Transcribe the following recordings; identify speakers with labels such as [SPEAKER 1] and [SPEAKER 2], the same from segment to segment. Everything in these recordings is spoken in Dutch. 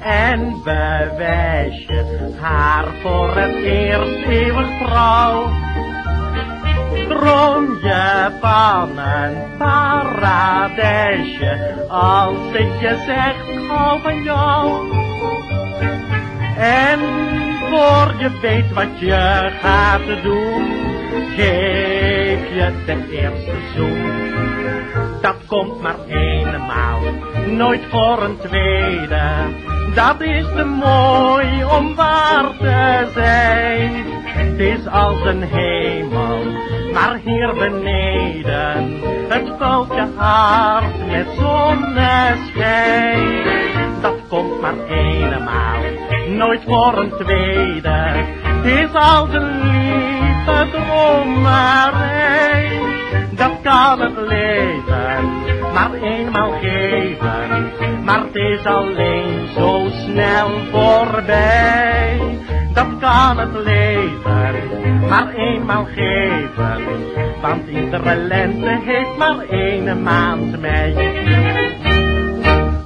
[SPEAKER 1] en bewijs je haar voor het eerst eeuwig trouw. Droom je van een paradijsje als ik je zeg hou van jou. En voor je weet wat je gaat doen, geef je de eerste zoen. Dat komt maar eenmaal nooit voor een tweede. Dat is te mooi om waar te zijn. Het is als een hemel, maar hier beneden. Het je hart met zonneschijn. Dat komt maar eenmaal, nooit voor een tweede. Het is als een lieve dromerij. Dat kan het leven maar eenmaal geven. Is alleen zo snel voorbij. Dat kan het leven maar eenmaal geven. Want iedere lente heeft maar één maand mei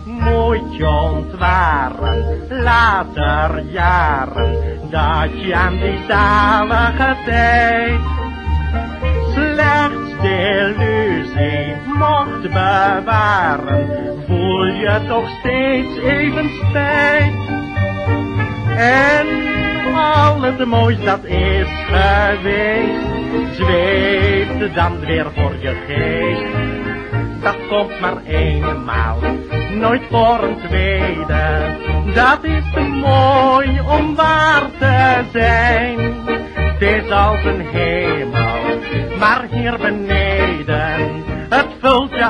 [SPEAKER 1] mooitje ontwaren, later jaren, dat je aan die zalige tijd slechts de illusie mocht bewaren, voel je toch steeds even spijt. En al het moois dat is geweest, zweeft dan weer voor je geest. Dat komt maar eenmaal nooit voor een tweede. Dat is te mooi om waar te zijn. Het is als een hemel, maar hier beneden.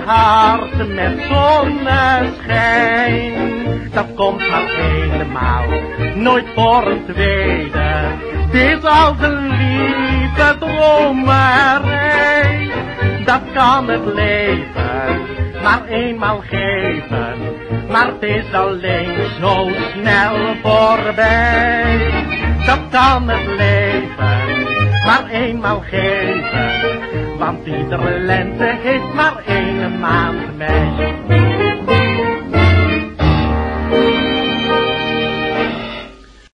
[SPEAKER 1] Het hart met zonneschijn. Dat komt maar eenmaal, nooit voor een tweede. Het is als een lieve dromerij. Dat kan het leven maar eenmaal geven. Maar het is alleen zo snel voorbij. Dat kan het leven, maar eenmaal geven. Want iedere lente heeft maar één maand mei.